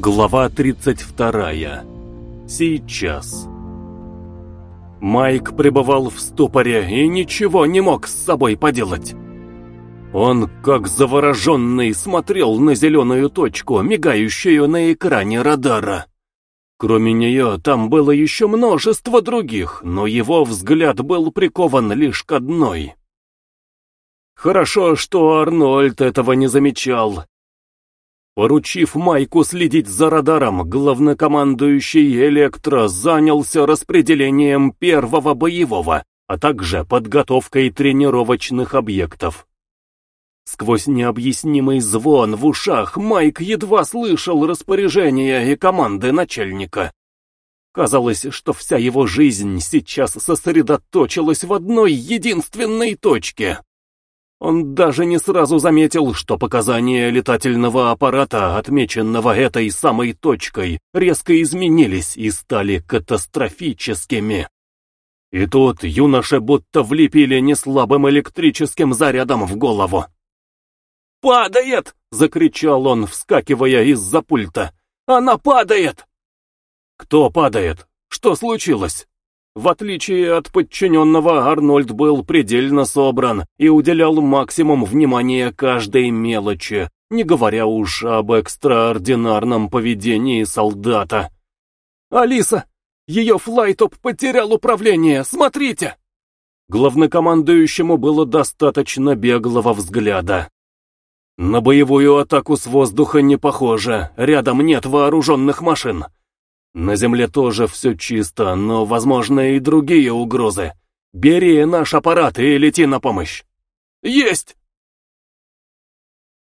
Глава 32. Сейчас. Майк пребывал в ступоре и ничего не мог с собой поделать. Он, как завороженный, смотрел на зеленую точку, мигающую на экране радара. Кроме нее, там было еще множество других, но его взгляд был прикован лишь к одной. Хорошо, что Арнольд этого не замечал, Поручив Майку следить за радаром, главнокомандующий Электро занялся распределением первого боевого, а также подготовкой тренировочных объектов. Сквозь необъяснимый звон в ушах Майк едва слышал распоряжения и команды начальника. Казалось, что вся его жизнь сейчас сосредоточилась в одной единственной точке. Он даже не сразу заметил, что показания летательного аппарата, отмеченного этой самой точкой, резко изменились и стали катастрофическими. И тут юноше будто влепили неслабым электрическим зарядом в голову. «Падает!» — закричал он, вскакивая из-за пульта. «Она падает!» «Кто падает? Что случилось?» В отличие от подчиненного, Арнольд был предельно собран и уделял максимум внимания каждой мелочи, не говоря уж об экстраординарном поведении солдата. «Алиса! Ее флайтоп потерял управление! Смотрите!» Главнокомандующему было достаточно беглого взгляда. На боевую атаку с воздуха не похоже, рядом нет вооруженных машин. На земле тоже все чисто, но, возможно, и другие угрозы. Бери наш аппарат и лети на помощь. Есть!